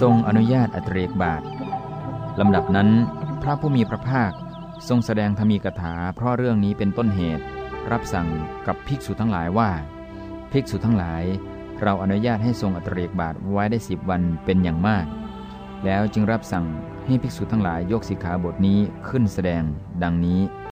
ทรงอนุญาตอัตเรกบาทลำดับนั้น พระผู้มีพระภาคทรงแสดงธรรมีกถา เพราะเรื่องนี้เป็นต้นเหตุ รับสั่งกับภิกษุทั้งหลายว่า ภิกษุทั้งหลาย เราอนุญาตให้ทรงอัตเรกบาทไว้ได้สิบวันเป็นอย่างมาก แล้วจึงรับสั่งให้ภิกษุทั้งหลายยกสิกขาบทนี้ขึ้นแสดงดังนี้